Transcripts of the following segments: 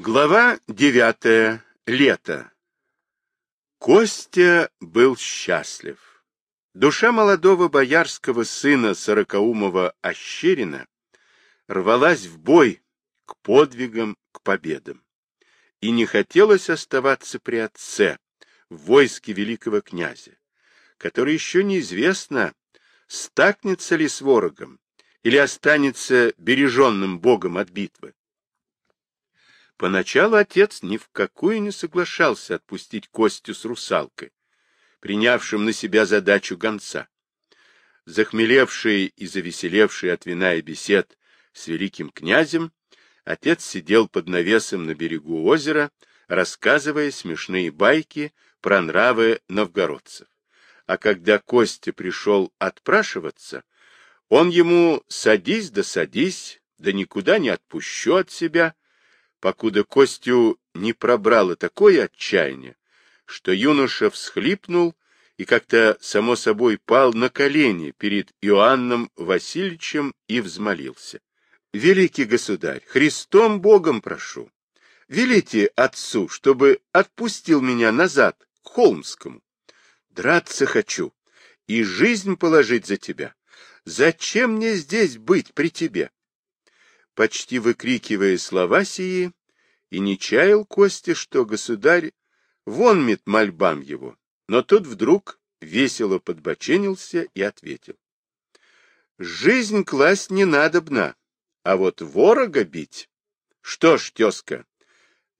Глава девятая. Лето. Костя был счастлив. Душа молодого боярского сына Сорокаумова Ощерина рвалась в бой к подвигам, к победам. И не хотелось оставаться при отце, в войске великого князя, который еще неизвестно, стакнется ли с ворогом или останется береженным богом от битвы. Поначалу отец ни в какую не соглашался отпустить Костю с русалкой, принявшим на себя задачу гонца. Захмелевший и завеселевший от вина и бесед с великим князем, отец сидел под навесом на берегу озера, рассказывая смешные байки про нравы новгородцев. А когда Костя пришел отпрашиваться, он ему «садись да садись, да никуда не отпущу от себя», покуда Костю не пробрало такое отчаяние, что юноша всхлипнул и как-то само собой пал на колени перед Иоанном Васильевичем и взмолился. «Великий государь, Христом Богом прошу, велите отцу, чтобы отпустил меня назад, к Холмскому. Драться хочу и жизнь положить за тебя. Зачем мне здесь быть при тебе?» Почти выкрикивая слова сии, и не чаял Костя, что государь вон мет мольбам его, но тот вдруг весело подбоченился и ответил. Жизнь класть не надобна, а вот ворога бить. Что ж, тезка,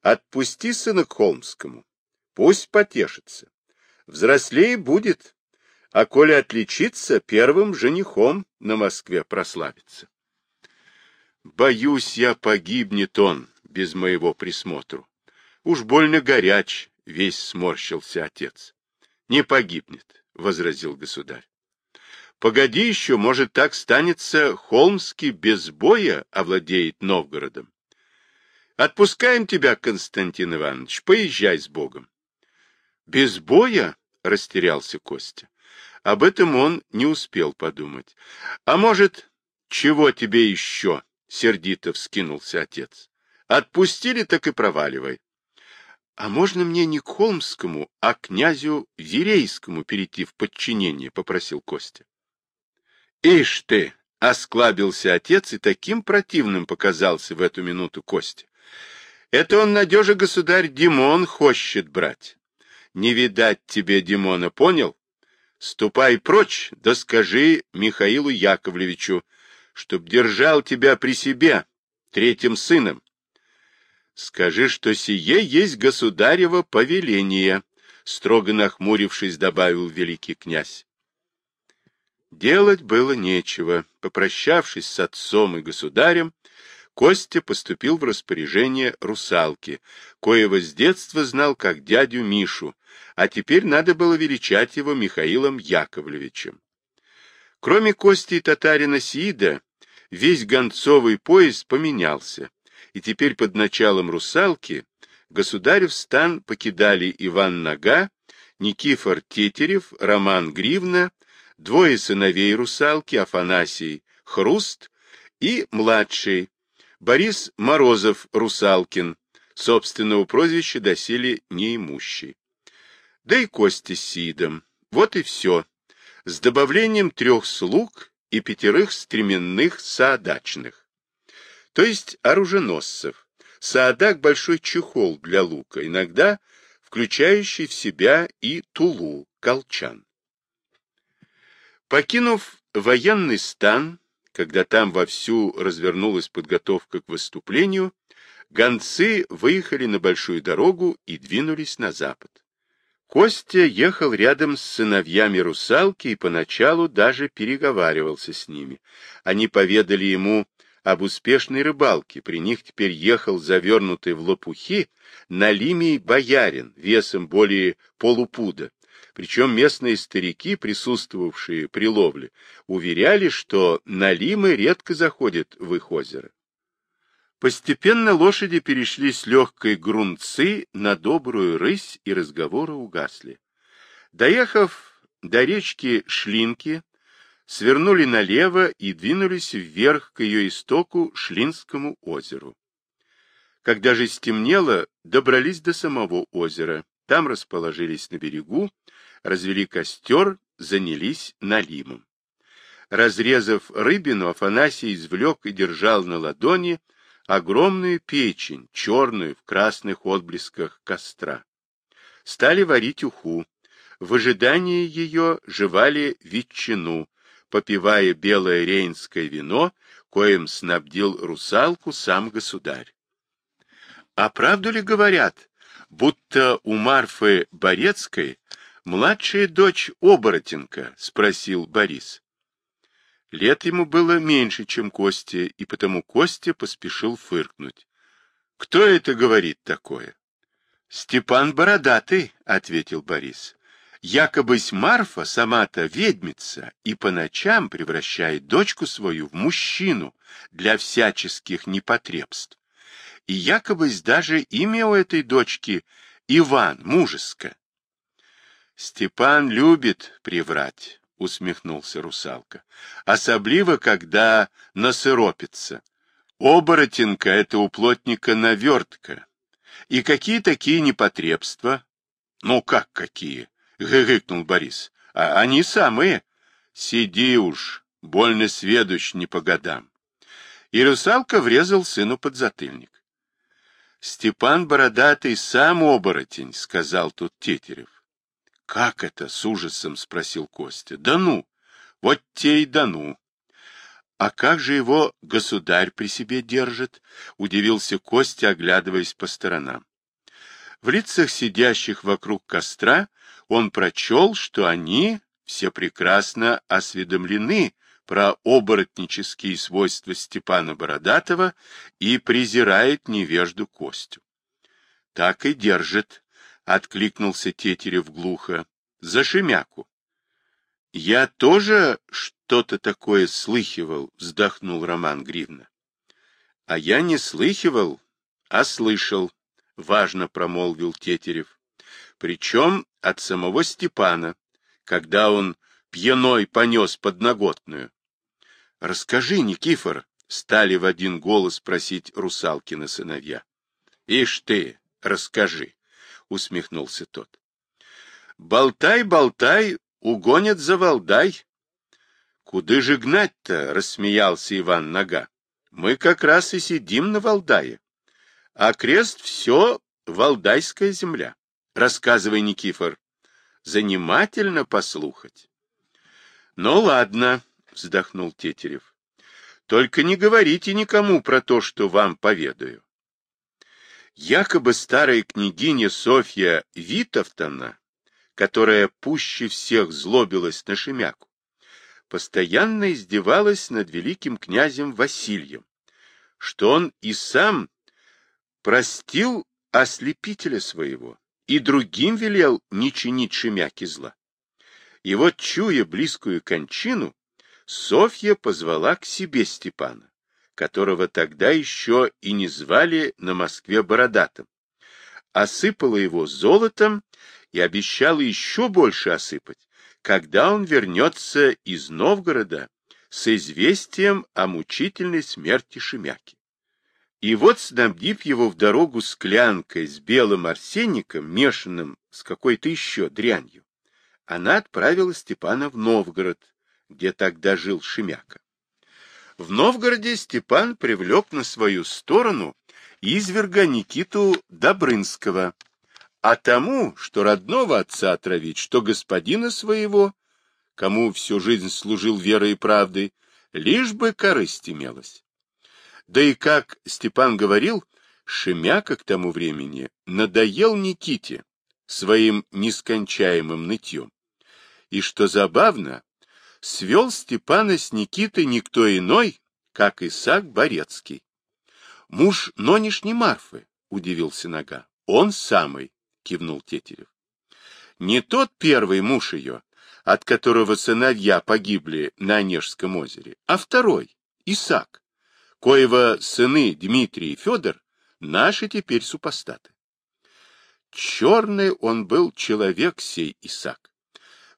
отпусти сына к Холмскому, пусть потешится. Взрослее будет, а коли отличится, первым женихом на Москве прославится. Боюсь я, погибнет он без моего присмотру. Уж больно горяч, весь сморщился отец. Не погибнет, возразил государь. Погоди еще, может, так станется, Холмский без боя овладеет Новгородом. Отпускаем тебя, Константин Иванович, поезжай с Богом. Без боя? Растерялся Костя. Об этом он не успел подумать. А может, чего тебе еще? — сердито вскинулся отец. — Отпустили, так и проваливай. — А можно мне не к Холмскому, а к князю Верейскому перейти в подчинение? — попросил Костя. — Ишь ты! — осклабился отец, и таким противным показался в эту минуту Костя. — Это он, надежа государь, Димон хочет брать. Не видать тебе Димона, понял? Ступай прочь, да скажи Михаилу Яковлевичу, чтоб держал тебя при себе, третьим сыном. Скажи, что сие есть государево повеление, строго нахмурившись, добавил великий князь. Делать было нечего. Попрощавшись с отцом и государем, Костя поступил в распоряжение русалки, коего с детства знал как дядю Мишу, а теперь надо было величать его Михаилом Яковлевичем. Кроме Кости и татарина Сиида, весь гонцовый поезд поменялся, и теперь под началом русалки государев стан покидали Иван Нога, Никифор Тетерев, Роман Гривна, двое сыновей русалки, Афанасий Хруст и младший Борис Морозов-Русалкин, собственного прозвища доселе неимущий. Да и Костя с Сидом. Вот и все. С добавлением трех слуг и пятерых стременных саадачных, то есть оруженосцев. Саадак – большой чехол для лука, иногда включающий в себя и тулу, колчан. Покинув военный стан, когда там вовсю развернулась подготовка к выступлению, гонцы выехали на большую дорогу и двинулись на запад. Костя ехал рядом с сыновьями русалки и поначалу даже переговаривался с ними. Они поведали ему об успешной рыбалке. При них теперь ехал завернутый в лопухи налимий боярин весом более полупуда. Причем местные старики, присутствовавшие при ловле, уверяли, что налимы редко заходят в их озеро. Постепенно лошади перешли с легкой грунцы на добрую рысь, и разговоры угасли. Доехав до речки Шлинки, свернули налево и двинулись вверх к ее истоку Шлинскому озеру. Когда же стемнело, добрались до самого озера. Там расположились на берегу, развели костер, занялись налимом. Разрезав рыбину, Афанасий извлек и держал на ладони огромную печень, черную в красных отблесках костра. Стали варить уху. В ожидании ее жевали ветчину, попивая белое рейнское вино, коим снабдил русалку сам государь. А правду ли говорят, будто у Марфы Борецкой младшая дочь оборотенка? — спросил Борис. Лет ему было меньше, чем Костя, и потому Костя поспешил фыркнуть. — Кто это говорит такое? — Степан Бородатый, — ответил Борис. Якобысь Марфа сама-то ведьмица и по ночам превращает дочку свою в мужчину для всяческих непотребств. И якобысь даже имя у этой дочки Иван, мужеско. Степан любит приврать, усмехнулся русалка. Особливо, когда насыропится. Оборотенка — это у плотника навертка. И какие такие непотребства? Ну, как какие? — гыкнул Борис. — А они самые. Сиди уж, больно сведущ не по годам. И русалка врезал сыну под затыльник. Степан Бородатый сам оборотень, — сказал тут Тетерев. — Как это? — с ужасом спросил Костя. — Да ну! Вот те и да ну! А как же его государь при себе держит? — удивился Костя, оглядываясь по сторонам. В лицах сидящих вокруг костра он прочел, что они все прекрасно осведомлены про оборотнические свойства Степана Бородатого и презирает невежду Костю. — Так и держит, — откликнулся Тетерев глухо, — за Шемяку. — Я тоже что-то такое слыхивал, — вздохнул Роман Гривна. — А я не слыхивал, а слышал, — важно промолвил Тетерев причем от самого Степана, когда он пьяной понес подноготную. — Расскажи, Никифор, — стали в один голос просить русалкины сыновья. — Ишь ты, расскажи, — усмехнулся тот. — Болтай, болтай, угонят за Валдай. — Куды же гнать-то? — рассмеялся Иван Нога. — Мы как раз и сидим на Валдае. А крест — все Валдайская земля. Рассказывай, Никифор. Занимательно послухать. Ну, ладно, вздохнул Тетерев. Только не говорите никому про то, что вам поведаю. Якобы старая княгиня Софья Витовтовна, которая пуще всех злобилась на Шемяку, постоянно издевалась над великим князем Василием, что он и сам простил ослепителя своего и другим велел не чинить Шемяки зла. И вот, чуя близкую кончину, Софья позвала к себе Степана, которого тогда еще и не звали на Москве Бородатым, осыпала его золотом и обещала еще больше осыпать, когда он вернется из Новгорода с известием о мучительной смерти Шемяки. И вот, снабдив его в дорогу склянкой с белым арсеником, мешанным с какой-то еще дрянью, она отправила Степана в Новгород, где тогда жил Шемяка. В Новгороде Степан привлек на свою сторону изверга Никиту Добрынского, а тому, что родного отца отравить, что господина своего, кому всю жизнь служил верой и правдой, лишь бы корысть имелась. Да и как Степан говорил, Шемяка к тому времени надоел Никите своим нескончаемым нытьем. И что забавно, свел Степана с Никитой никто иной, как Исаак Борецкий. Муж нонешней Марфы, удивился Нога. Он самый, кивнул Тетерев. Не тот первый муж ее, от которого сыновья погибли на Онежском озере, а второй, Исаак коего сыны Дмитрий и Федор наши теперь супостаты. Черный он был человек сей Исаак.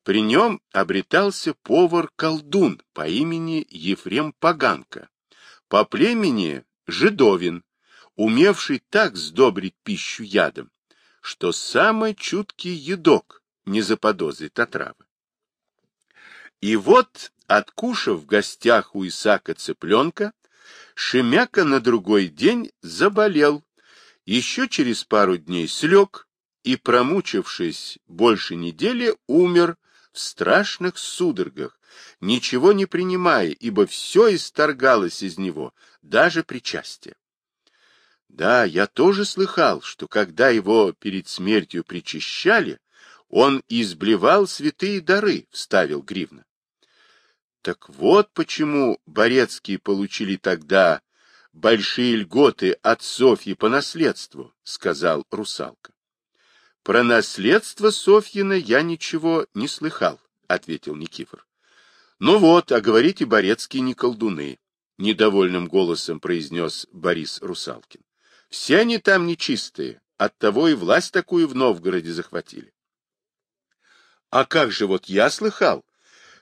При нем обретался повар-колдун по имени Ефрем Поганка, по племени Жидовин. умевший так сдобрить пищу ядом, что самый чуткий едок не заподозрит отравы. И вот, откушав в гостях у Исака цыпленка, Шемяка на другой день заболел, еще через пару дней слег и, промучившись больше недели, умер страшных судорогах, ничего не принимая, ибо все исторгалось из него, даже причастие. Да, я тоже слыхал, что когда его перед смертью причащали, он изблевал святые дары, — вставил Гривна. Так вот почему Борецкие получили тогда большие льготы от Софьи по наследству, — сказал русалка. — Про наследство Софьина я ничего не слыхал, — ответил Никифор. — Ну вот, а говорите, Борецкие не колдуны, — недовольным голосом произнес Борис Русалкин. Все они там нечистые, оттого и власть такую в Новгороде захватили. А как же вот я слыхал,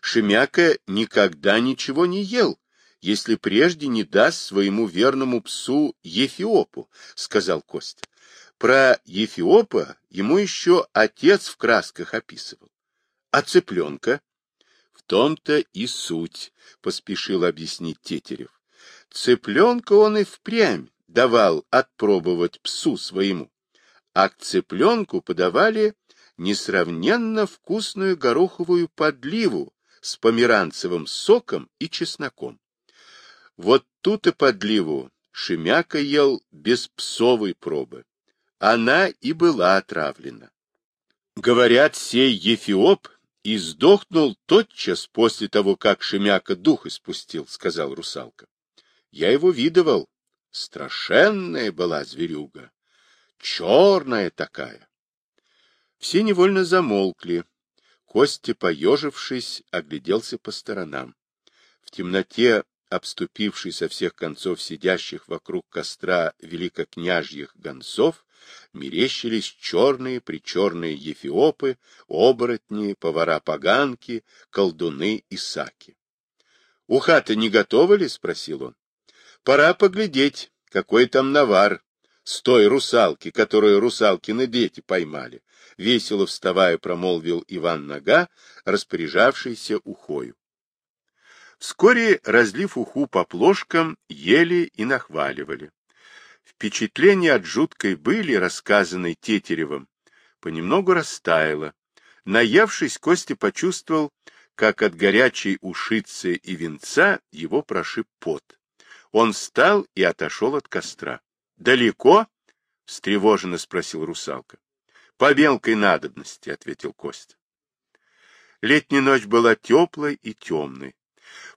Шемяка никогда ничего не ел, если прежде не даст своему верному псу Ефиопу, — сказал Костя. Про Ефиопа ему еще отец в красках описывал. А цыпленка? В том-то и суть, — поспешил объяснить Тетерев. Цыпленка он и впрямь давал отпробовать псу своему, а к цыпленку подавали несравненно вкусную гороховую подливу с померанцевым соком и чесноком. Вот тут и подливу Шемяка ел без псовой пробы. Она и была отравлена. Говорят, сей Ефиоп и сдохнул тотчас после того, как Шемяка дух испустил, — сказал русалка. Я его видывал, Страшенная была зверюга, черная такая. Все невольно замолкли. Костя, поежившись, огляделся по сторонам. В темноте, обступивший со всех концов сидящих вокруг костра великокняжьих гонцов, мерещились черные-причерные ефиопы, оборотни, повара-поганки, колдуны и саки. — Уха-то не готова ли? — спросил он. Пора поглядеть, какой там навар с той русалки, которую русалкины дети поймали. Весело вставая, промолвил Иван Нога, распоряжавшийся ухою. Вскоре, разлив уху по плошкам, ели и нахваливали. Впечатление от жуткой были, рассказанной Тетеревым, понемногу растаяло. Наевшись, Костя почувствовал, как от горячей ушицы и венца его прошиб пот. Он встал и отошел от костра. — Далеко? — встревоженно спросил русалка. — По мелкой надобности, — ответил Костя. Летняя ночь была теплой и темной.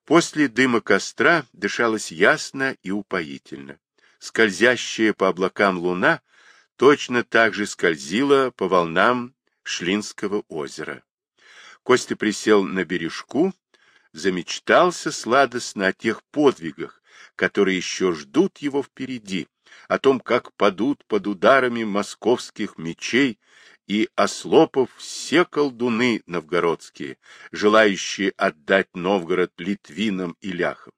После дыма костра дышалось ясно и упоительно. Скользящая по облакам луна точно так же скользила по волнам Шлинского озера. Костя присел на бережку, замечтался сладостно о тех подвигах, которые еще ждут его впереди, о том, как падут под ударами московских мечей и ослопов все колдуны новгородские, желающие отдать Новгород литвинам и ляхам.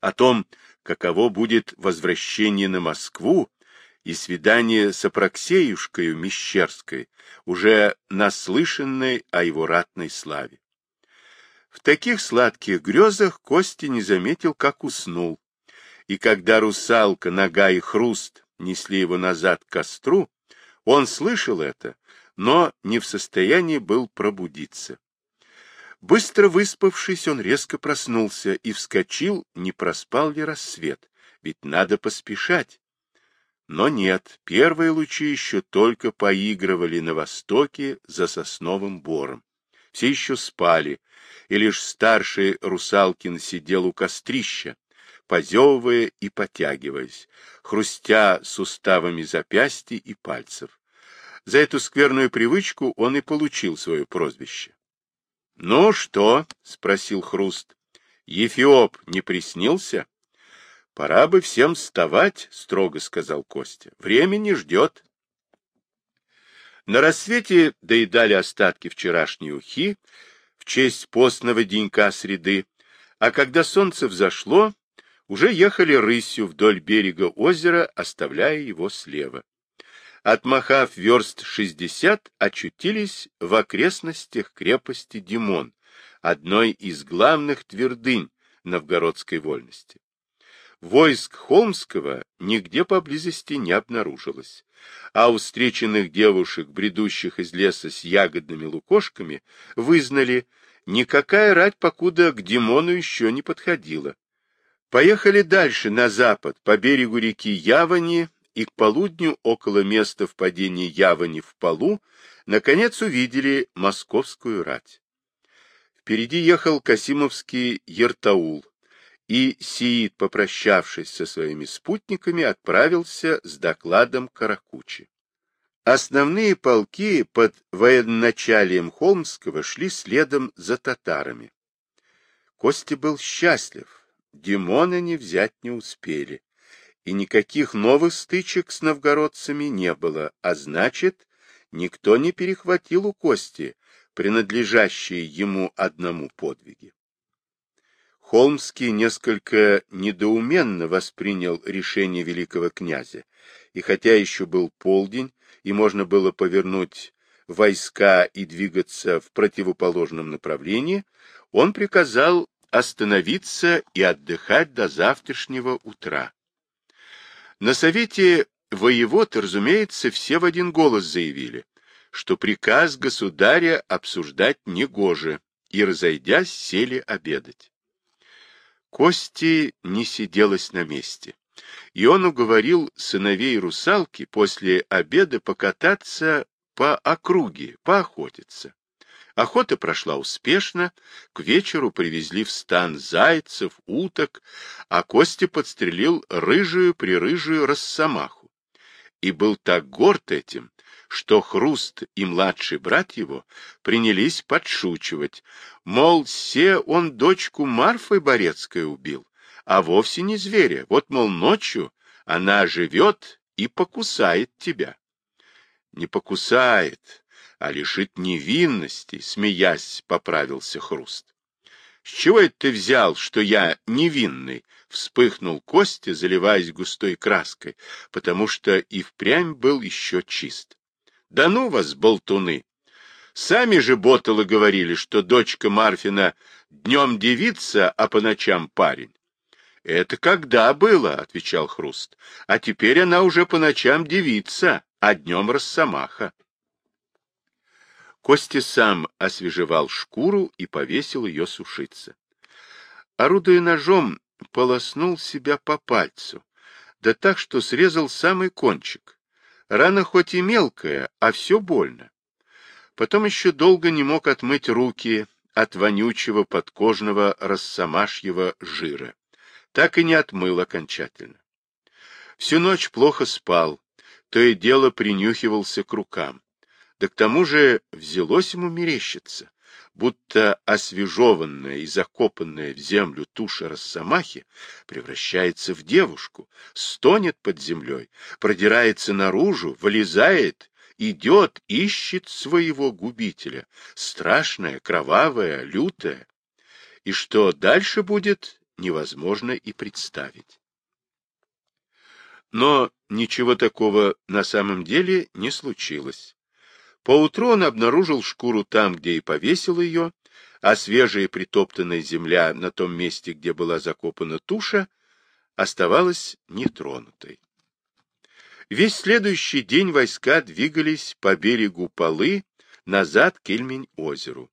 О том, каково будет возвращение на Москву и свидание с Апраксеюшкою Мещерской, уже наслышанной о его ратной славе. В таких сладких грезах Костя не заметил, как уснул. И когда русалка, нога и хруст несли его назад к костру, он слышал это, но не в состоянии был пробудиться. Быстро выспавшись, он резко проснулся и вскочил, не проспал ли рассвет, ведь надо поспешать. Но нет, первые лучи еще только поигрывали на востоке за сосновым бором. Все еще спали, и лишь старший Русалкин сидел у кострища, позевывая и потягиваясь, хрустя суставами запястья и пальцев. За эту скверную привычку он и получил свое прозвище. — Ну что? — спросил Хруст. — Ефиоп не приснился? — Пора бы всем вставать, — строго сказал Костя. — Время не ждет. На рассвете доедали остатки вчерашней ухи в честь постного денька среды, а когда солнце взошло, уже ехали рысью вдоль берега озера, оставляя его слева. Отмахав верст шестьдесят, очутились в окрестностях крепости Димон, одной из главных твердынь новгородской вольности. Войск Холмского нигде поблизости не обнаружилось, а у встреченных девушек, бредущих из леса с ягодными лукошками, вызнали, никакая рать покуда к Димону еще не подходила. Поехали дальше, на запад, по берегу реки Явани, и к полудню, около места впадения Явани в Полу, наконец увидели московскую рать. Впереди ехал Касимовский Ертаул, и Сиит, попрощавшись со своими спутниками, отправился с докладом Каракучи. Основные полки под военачалием Холмского шли следом за татарами. Костя был счастлив, Димона не взять не успели, и никаких новых стычек с новгородцами не было, а значит, никто не перехватил у Кости принадлежащие ему одному подвиги. Холмский несколько недоуменно воспринял решение великого князя, и хотя еще был полдень, и можно было повернуть войска и двигаться в противоположном направлении, он приказал остановиться и отдыхать до завтрашнего утра. На совете воевод, разумеется, все в один голос заявили, что приказ государя обсуждать негоже, и, разойдясь, сели обедать. Кости не сиделось на месте, и он уговорил сыновей русалки после обеда покататься по округе, поохотиться. Охота прошла успешно, к вечеру привезли в стан зайцев, уток, а Костя подстрелил рыжую-прирыжую росомаху. И был так горд этим, что Хруст и младший брат его принялись подшучивать, мол, все он дочку Марфы Борецкой убил, а вовсе не зверя, вот, мол, ночью она живет и покусает тебя. Не покусает, а лишит невинности, смеясь, поправился Хруст. С чего это ты взял, что я невинный? Вспыхнул Костя, заливаясь густой краской, потому что и впрямь был еще чист. Да ну вас, болтуны! Сами же боталы говорили, что дочка Марфина днем девица, а по ночам парень. Это когда было, отвечал Хруст, а теперь она уже по ночам девица, а днем росомаха. Костя сам освежевал шкуру и повесил ее сушиться. Орудуя ножом, полоснул себя по пальцу, да так, что срезал самый кончик. Рана хоть и мелкая, а все больно. Потом еще долго не мог отмыть руки от вонючего подкожного рассамашьего жира. Так и не отмыл окончательно. Всю ночь плохо спал, то и дело принюхивался к рукам. Да к тому же взялось ему мерещиться, будто освежеванная и закопанная в землю туша росомахи превращается в девушку, стонет под землей, продирается наружу, вылезает, идет, ищет своего губителя, страшная, кровавая, лютая. И что дальше будет, невозможно и представить. Но ничего такого на самом деле не случилось. Поутру он обнаружил шкуру там, где и повесил ее, а свежая притоптанная земля на том месте, где была закопана туша, оставалась нетронутой. Весь следующий день войска двигались по берегу Полы назад к Ильмень-озеру.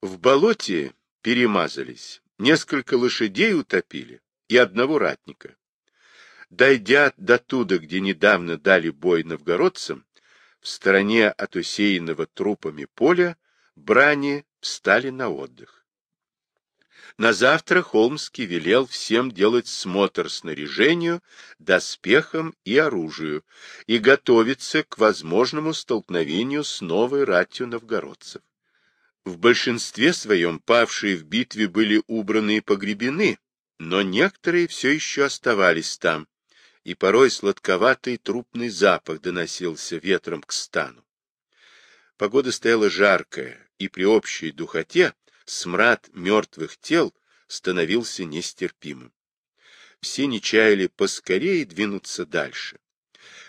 В болоте перемазались, несколько лошадей утопили и одного ратника. Дойдя до туда, где недавно дали бой новгородцам, в стороне от усеянного трупами поля брани встали на отдых. На завтра Холмский велел всем делать смотр снаряжению, доспехам и оружию и готовиться к возможному столкновению с новой ратью новгородцев. В большинстве своем павшие в битве были убраны и погребены, но некоторые все еще оставались там, и порой сладковатый трупный запах доносился ветром к стану. Погода стояла жаркая, и при общей духоте смрад мертвых тел становился нестерпимым. все не чаяли поскорее двинуться дальше.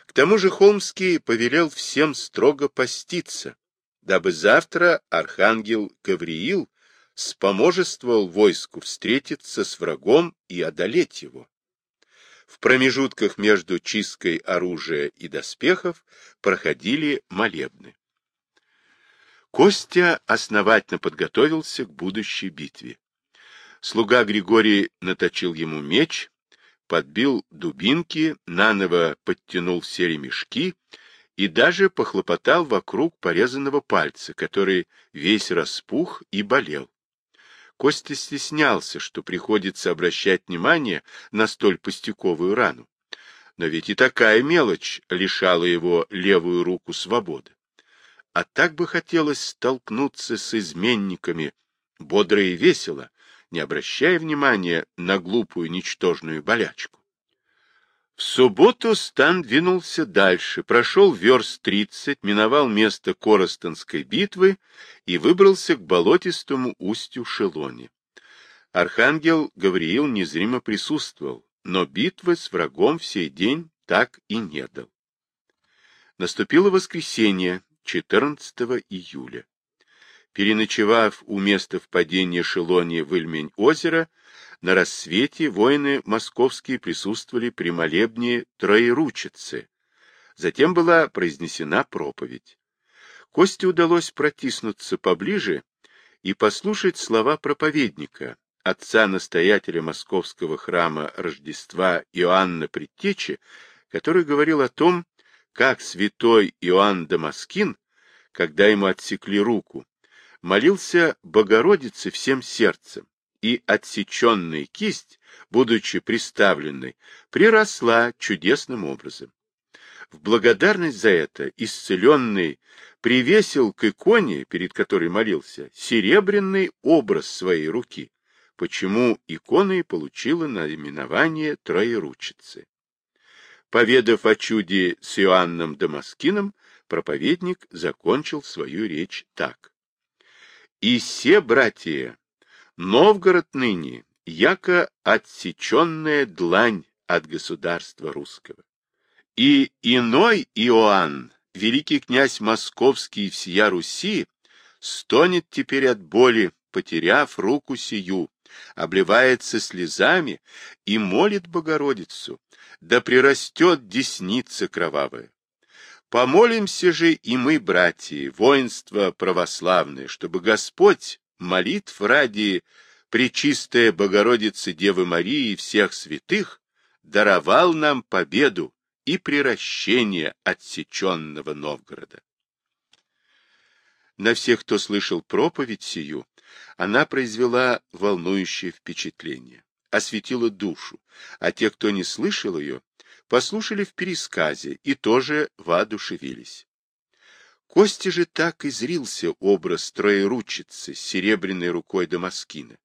К тому же Холмский повелел всем строго поститься, дабы завтра архангел Гавриил споможествовал войску встретиться с врагом и одолеть его. В промежутках между чисткой оружия и доспехов проходили молебны. Костя основательно подготовился к будущей битве. Слуга Григорий наточил ему меч, подбил дубинки, наново подтянул все ремешки и даже похлопотал вокруг порезанного пальца, который весь распух и болел. Костя стеснялся, что приходится обращать внимание на столь пустяковую рану. Но ведь и такая мелочь лишала его левую руку свободы. А так бы хотелось столкнуться с изменниками, бодро и весело, не обращая внимания на глупую ничтожную болячку. В субботу Стан двинулся дальше, прошел верст тридцать, миновал место Коростонской битвы и выбрался к болотистому устью Шелони. Архангел Гавриил незримо присутствовал, но битвы с врагом в сей день так и не дал. Наступило воскресенье, 14 июля. Переночевав у места впадения Шелони в Ильмень-озеро, на рассвете воины московские присутствовали при молебне Троеручицы. Затем была произнесена проповедь. Косте удалось протиснуться поближе и послушать слова проповедника, отца-настоятеля московского храма Рождества Иоанна Предтечи, который говорил о том, как святой Иоанн Дамаскин, когда ему отсекли руку, молился Богородице всем сердцем, и отсеченная кисть, будучи приставленной, приросла чудесным образом. В благодарность за это исцеленный привесил к иконе, перед которой молился, серебряный образ своей руки, почему икона и получила наименование Троеручицы. Поведав о чуде с Иоанном Дамаскином, проповедник закончил свою речь так. «И все, братья, Новгород ныне, яко отсеченная длань от государства русского. И иной Иоанн, великий князь московский всея Руси, стонет теперь от боли, потеряв руку сию, обливается слезами и молит Богородицу, да прирастет десница кровавая. Помолимся же и мы, братья, воинство православное, чтобы Господь молитв ради Пречистая Богородицы Девы Марии и всех святых даровал нам победу и приращение отсеченного Новгорода. На всех, кто слышал проповедь сию, она произвела волнующее впечатление, осветила душу, а те, кто не слышал ее, послушали в пересказе и тоже воодушевились. Кости же так и зрился образ троеручицы с серебряной рукой Дамаскина.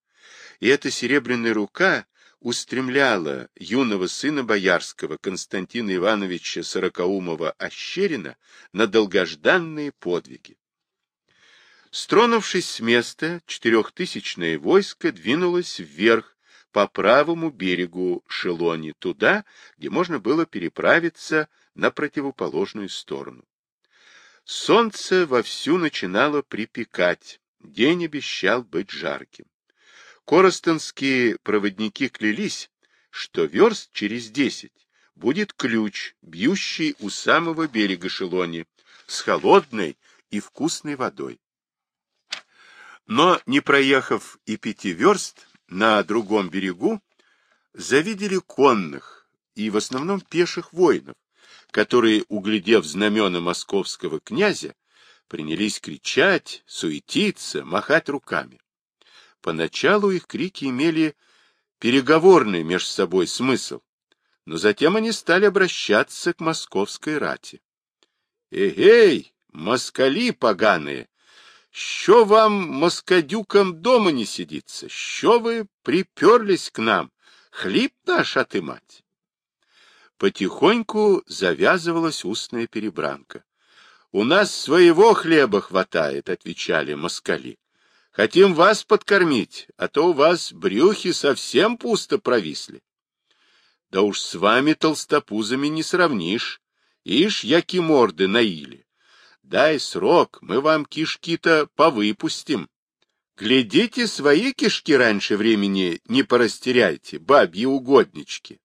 И эта серебряная рука устремляла юного сына боярского Константина Ивановича Сорокаумова-Ощерина на долгожданные подвиги. Стронувшись с места, четырехтысячное войско двинулось вверх по правому берегу Шелони, туда, где можно было переправиться на противоположную сторону. Солнце вовсю начинало припекать, день обещал быть жарким. Коростонские проводники клялись, что верст через десять будет ключ, бьющий у самого берега Шелони, с холодной и вкусной водой. Но, не проехав и пяти верст, на другом берегу завидели конных и в основном пеших воинов, которые, углядев знамена московского князя, принялись кричать, суетиться, махать руками. Поначалу их крики имели переговорный между собой смысл, но затем они стали обращаться к московской рати. «Эгей, москали поганые! Що вам, москадюкам, дома не сидится? Що вы приперлись к нам? Хліб наш отымать?» потихоньку завязывалась устная перебранка. «У нас своего хлеба хватает», — отвечали москали. «Хотим вас подкормить, а то у вас брюхи совсем пусто провисли». Да уж с вами толстопузами не сравнишь. Ишь, яки морды наили. Дай срок, мы вам кишки-то повыпустим. Глядите, свои кишки раньше времени не порастеряйте, бабьи угоднички.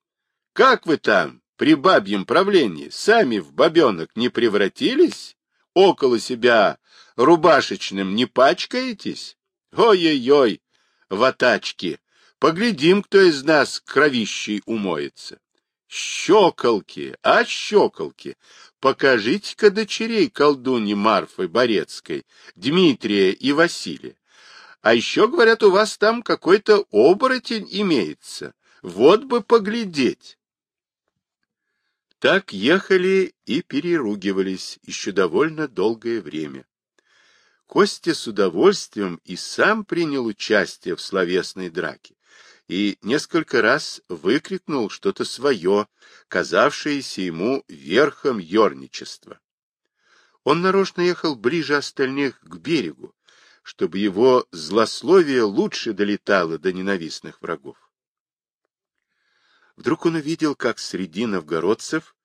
Как вы там, при бабьем правлении, сами в бабенок не превратились? Около себя рубашечным не пачкаетесь? Ой-ой-ой, ватачки, поглядим, кто из нас кровищей умоется. Щеколки, а щеколки, покажите-ка дочерей колдуни Марфы Борецкой, Дмитрия и Василия. А еще, говорят, у вас там какой-то оборотень имеется. Вот бы поглядеть. Так ехали и переругивались еще довольно долгое время. Костя с удовольствием и сам принял участие в словесной драке и несколько раз выкрикнул что-то свое, казавшееся ему верхом ерничества. Он нарочно ехал ближе остальных к берегу, чтобы его злословие лучше долетало до ненавистных врагов. Вдруг он увидел, как среди новгородцев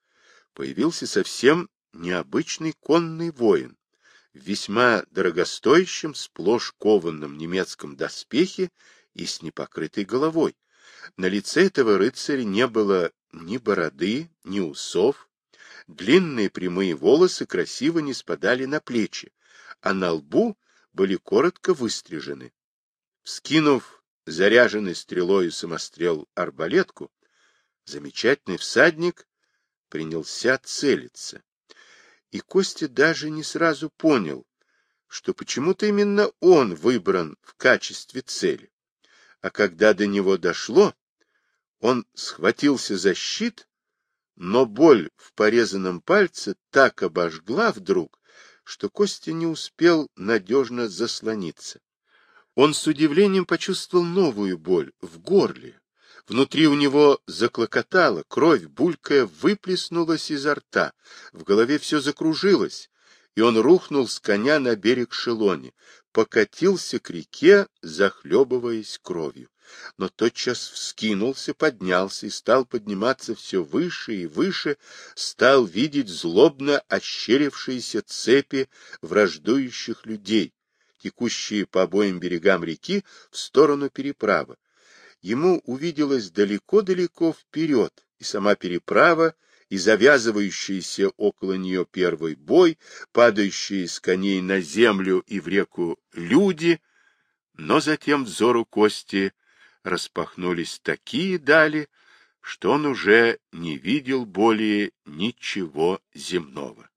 появился совсем необычный конный воин в весьма дорогостоящем, сплошь кованном немецком доспехе и с непокрытой головой. На лице этого рыцаря не было ни бороды, ни усов, длинные прямые волосы красиво не спадали на плечи, а на лбу были коротко выстрижены. Скинув заряженный стрелой самострел арбалетку, замечательный всадник принялся целиться. И Костя даже не сразу понял, что почему-то именно он выбран в качестве цели. А когда до него дошло, он схватился за щит, но боль в порезанном пальце так обожгла вдруг, что Костя не успел надежно заслониться. Он с удивлением почувствовал новую боль в горле. Внутри у него заклокотало, кровь, булькая, выплеснулась изо рта, в голове все закружилось, и он рухнул с коня на берег Шелони, покатился к реке, захлебываясь кровью но тотчас вскинулся, поднялся и стал подниматься все выше и выше, стал видеть злобно ощерившиеся цепи враждующих людей, текущие по обоим берегам реки в сторону переправы. Ему увиделось далеко-далеко вперед и сама переправа, и завязывающийся около нее первый бой, падающие с коней на землю и в реку люди, но затем взору Кости распахнулись такие дали, что он уже не видел более ничего земного.